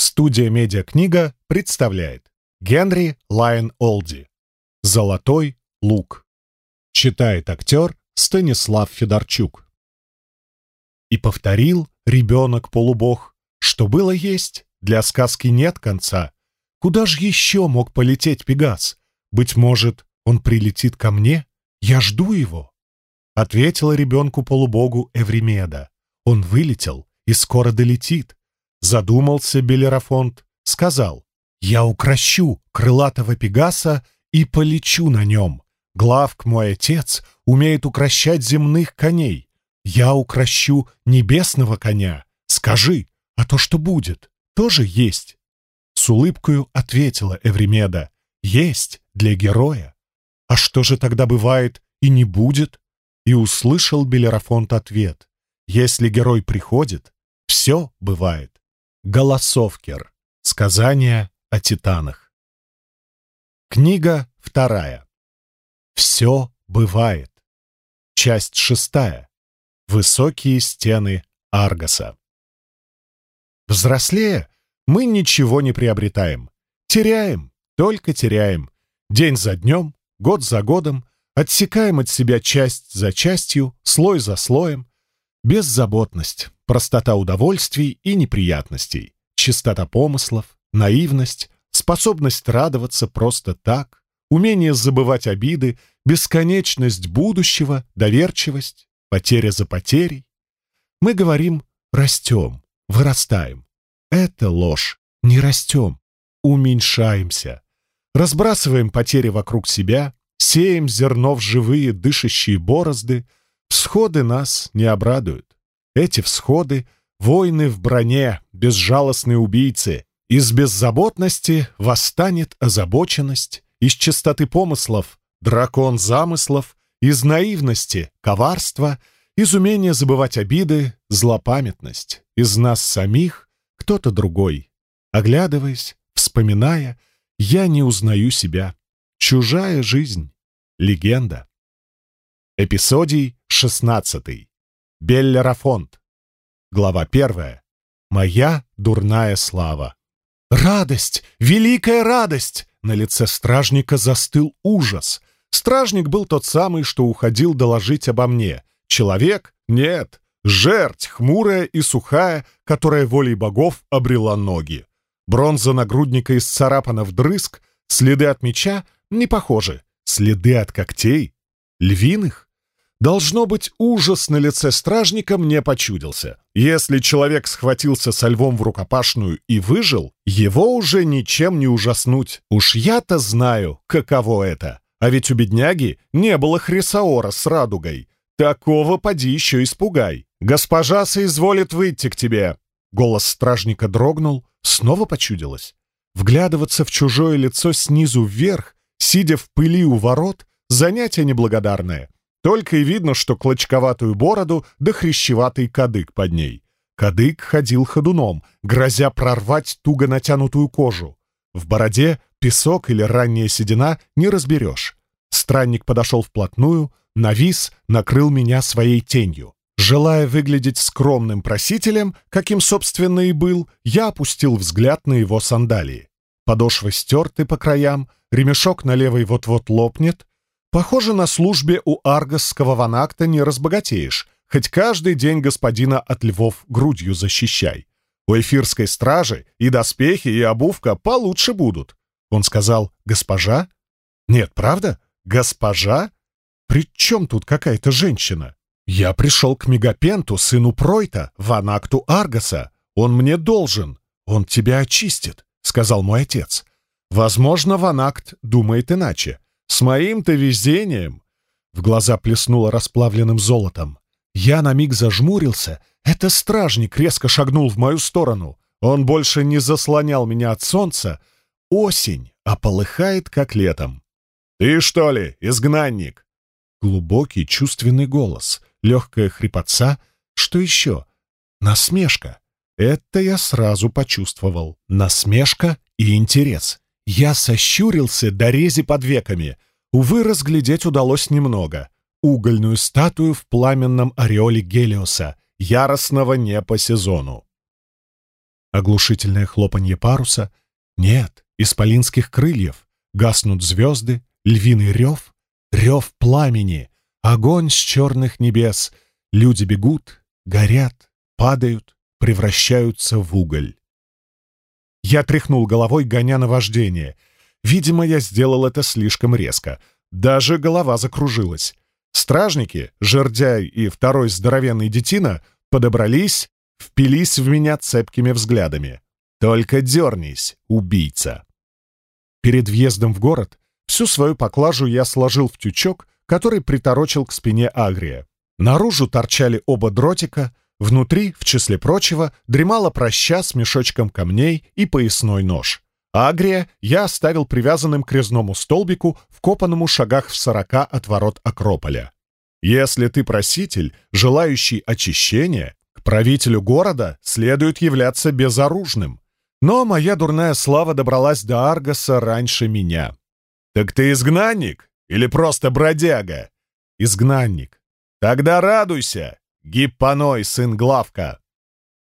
Студия «Медиакнига» представляет Генри Лайон Олди «Золотой лук». Читает актер Станислав Федорчук. И повторил ребенок-полубог, что было есть, для сказки нет конца. Куда ж еще мог полететь Пегас? Быть может, он прилетит ко мне? Я жду его. Ответила ребенку-полубогу Эвремеда. Он вылетел и скоро долетит. Задумался Белерафонт, сказал, «Я укращу крылатого Пегаса и полечу на нем. Главк мой отец умеет укращать земных коней. Я укращу небесного коня. Скажи, а то, что будет, тоже есть». С улыбкою ответила Эвремеда, «Есть для героя. А что же тогда бывает и не будет?» И услышал Белерафонт ответ, «Если герой приходит, все бывает». Голосовкер. Сказания о титанах. Книга вторая. Все бывает. Часть шестая. Высокие стены Аргоса. Взрослея, мы ничего не приобретаем. Теряем, только теряем. День за днем, год за годом, отсекаем от себя часть за частью, слой за слоем. Беззаботность, простота удовольствий и неприятностей, чистота помыслов, наивность, способность радоваться просто так, умение забывать обиды, бесконечность будущего, доверчивость, потеря за потерей. Мы говорим «растем», «вырастаем». Это ложь. Не растем, уменьшаемся. Разбрасываем потери вокруг себя, сеем зерно в живые дышащие борозды, всходы нас не обрадуют. Эти всходы — войны в броне, безжалостные убийцы. Из беззаботности восстанет озабоченность, из чистоты помыслов — дракон замыслов, из наивности — коварство, из умения забывать обиды — злопамятность, из нас самих — кто-то другой. Оглядываясь, вспоминая, я не узнаю себя. Чужая жизнь. Легенда. Эпизодий шестнадцатый. Беллерафонт. Глава первая. Моя дурная слава. Радость! Великая радость! На лице стражника застыл ужас. Стражник был тот самый, что уходил доложить обо мне. Человек? Нет. Жерть, хмурая и сухая, которая волей богов обрела ноги. Бронза нагрудника исцарапана вдрызг, следы от меча не похожи. Следы от когтей? Львиных? Должно быть, ужас на лице стражника мне почудился. Если человек схватился со львом в рукопашную и выжил, его уже ничем не ужаснуть. Уж я-то знаю, каково это. А ведь у бедняги не было хрисаора с радугой. Такого поди еще испугай. «Госпожа соизволит выйти к тебе!» Голос стражника дрогнул, снова почудилось. Вглядываться в чужое лицо снизу вверх, сидя в пыли у ворот, занятие неблагодарное — только и видно, что клочковатую бороду да хрящеватый кадык под ней. Кадык ходил ходуном, грозя прорвать туго натянутую кожу. В бороде песок или ранняя седина не разберешь. Странник подошел вплотную, навис, накрыл меня своей тенью. Желая выглядеть скромным просителем, каким, собственно, и был, я опустил взгляд на его сандалии. Подошвы стерты по краям, ремешок на левой вот-вот лопнет, Похоже, на службе у аргосского ванакта не разбогатеешь, хоть каждый день господина от львов грудью защищай. У эфирской стражи и доспехи, и обувка получше будут. Он сказал «Госпожа?» «Нет, правда? Госпожа? При чем тут какая-то женщина?» «Я пришел к Мегапенту, сыну Пройта, ванакту Аргоса. Он мне должен. Он тебя очистит», — сказал мой отец. «Возможно, ванакт думает иначе. С моим-то везением!» В глаза плеснуло расплавленным золотом. Я на миг зажмурился. Это стражник резко шагнул в мою сторону. Он больше не заслонял меня от солнца. Осень, а полыхает, как летом. «Ты что ли, изгнанник?» Глубокий чувственный голос, легкая хрипотца. Что еще? Насмешка. Это я сразу почувствовал. Насмешка и интерес. Я сощурился до рези под веками. Увы, разглядеть удалось немного. Угольную статую в пламенном ореоле Гелиоса, яростного не по сезону. Оглушительное хлопанье паруса? Нет, исполинских крыльев. Гаснут звезды, львиный рев, рев пламени, огонь с черных небес. Люди бегут, горят, падают, превращаются в уголь. Я тряхнул головой, гоня наваждение. Видимо, я сделал это слишком резко. Даже голова закружилась. Стражники, жердяй и второй здоровенный детина, подобрались, впились в меня цепкими взглядами. «Только дернись, убийца!» Перед въездом в город всю свою поклажу я сложил в тючок, который приторочил к спине Агрия. Наружу торчали оба дротика, внутри, в числе прочего, дремала проща с мешочком камней и поясной нож. Агрия я оставил привязанным к резному столбику, вкопанному шагах в сорока от ворот Акрополя. Если ты проситель, желающий очищения, к правителю города следует являться безоружным. Но моя дурная слава добралась до Аргоса раньше меня. «Так ты изгнанник или просто бродяга?» «Изгнанник». «Тогда радуйся, Гиппаной, сын Главка!»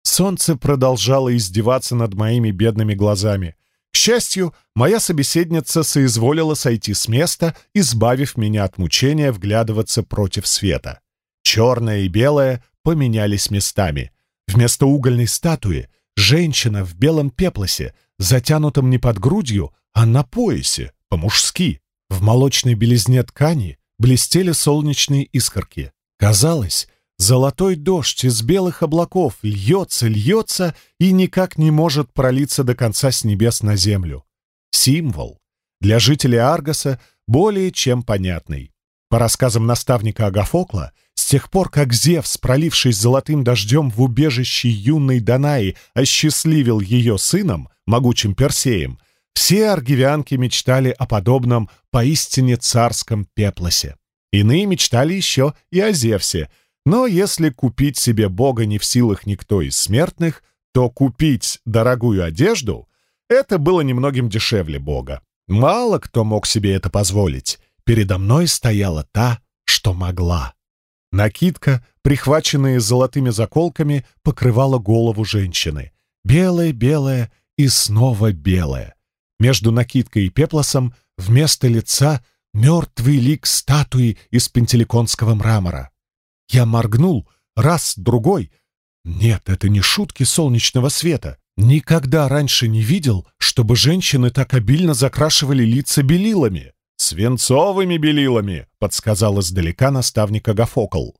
Солнце продолжало издеваться над моими бедными глазами. К счастью, моя собеседница соизволила сойти с места, избавив меня от мучения вглядываться против света. Черное и белое поменялись местами. Вместо угольной статуи женщина в белом пеплосе, затянутом не под грудью, а на поясе, по-мужски. В молочной белизне ткани блестели солнечные искорки. Казалось, Золотой дождь из белых облаков льется, льется и никак не может пролиться до конца с небес на землю. Символ. Для жителей Аргоса более чем понятный. По рассказам наставника Агафокла, с тех пор, как Зевс, пролившись золотым дождем в убежище юной Данаи, осчастливил ее сыном, могучим Персеем, все аргивянки мечтали о подобном поистине царском пеплосе. Иные мечтали еще и о Зевсе — но если купить себе Бога не в силах никто из смертных, то купить дорогую одежду — это было немногим дешевле Бога. Мало кто мог себе это позволить. Передо мной стояла та, что могла. Накидка, прихваченная золотыми заколками, покрывала голову женщины. Белая-белая и снова белая. Между накидкой и пеплосом вместо лица мертвый лик статуи из пентеликонского мрамора. Я моргнул, раз, другой. Нет, это не шутки солнечного света. Никогда раньше не видел, чтобы женщины так обильно закрашивали лица белилами. «Свинцовыми белилами», — подсказал издалека наставник Агафокл.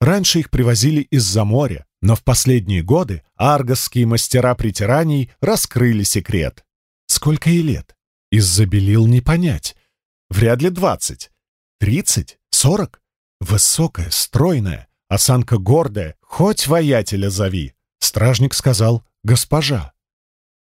Раньше их привозили из-за моря, но в последние годы аргосские мастера притираний раскрыли секрет. Сколько ей лет? Из-за белил не понять. Вряд ли двадцать. Тридцать? Сорок? Высокая, стройная, осанка гордая, хоть воятеля зови. Стражник сказал «Госпожа».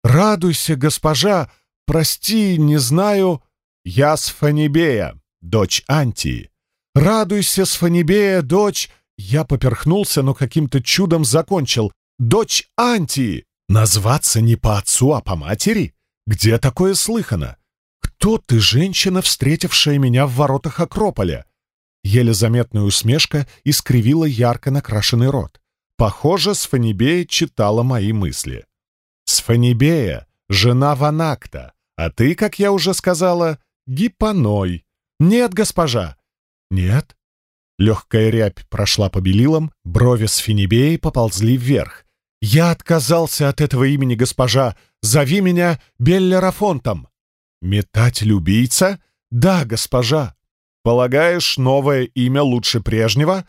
«Радуйся, госпожа! Прости, не знаю...» «Я Сфанибея, дочь Антии». «Радуйся, Сфанибея, дочь...» Я поперхнулся, но каким-то чудом закончил. «Дочь Антии!» Назваться не по отцу, а по матери? Где такое слыхано? Кто ты, женщина, встретившая меня в воротах Акрополя? Еле заметная усмешка искривила ярко накрашенный рот. Похоже, Сфанибея читала мои мысли. «Сфанибея — жена Ванакта, а ты, как я уже сказала, гипоной. Нет, госпожа». «Нет?» Легкая рябь прошла по белилам, брови Сфинибеи поползли вверх. «Я отказался от этого имени, госпожа. Зови меня Беллерафонтом». «Метатель-убийца?» «Да, госпожа». Полагаешь, новое имя лучше прежнего?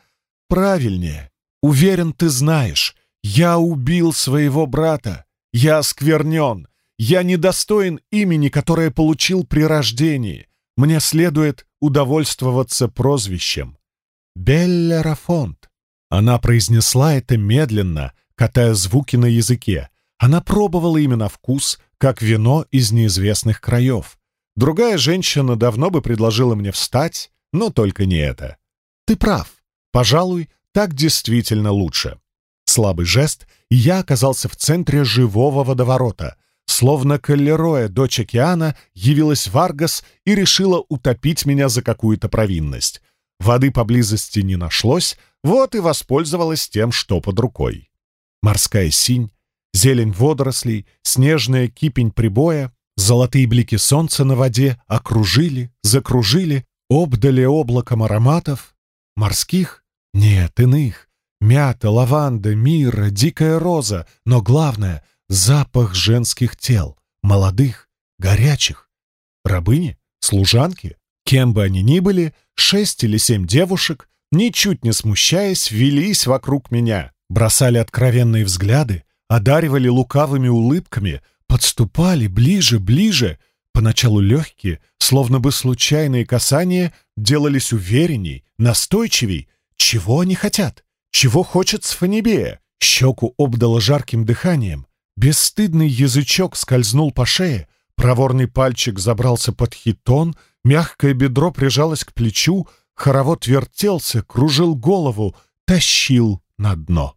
Правильнее. Уверен, ты знаешь. Я убил своего брата. Я осквернен. Я недостоин имени, которое получил при рождении. Мне следует удовольствоваться прозвищем. Белля Рафонт. Она произнесла это медленно, катая звуки на языке. Она пробовала именно вкус, как вино из неизвестных краев. Другая женщина давно бы предложила мне встать, но только не это. Ты прав. Пожалуй, так действительно лучше. Слабый жест, и я оказался в центре живого водоворота. Словно Каллероя, дочь океана, явилась в Аргос и решила утопить меня за какую-то провинность. Воды поблизости не нашлось, вот и воспользовалась тем, что под рукой. Морская синь, Зелень водорослей, снежная кипень прибоя, золотые блики солнца на воде окружили, закружили, обдали облаком ароматов. Морских? Нет, иных. Мята, лаванда, мира, дикая роза, но главное — запах женских тел, молодых, горячих. Рабыни? Служанки? Кем бы они ни были, шесть или семь девушек, ничуть не смущаясь, велись вокруг меня, бросали откровенные взгляды, одаривали лукавыми улыбками, подступали ближе, ближе. Поначалу легкие, словно бы случайные касания, делались уверенней, настойчивей. Чего они хотят? Чего хочет Сфанибея? Щеку обдало жарким дыханием. Бесстыдный язычок скользнул по шее, проворный пальчик забрался под хитон, мягкое бедро прижалось к плечу, хоровод вертелся, кружил голову, тащил на дно.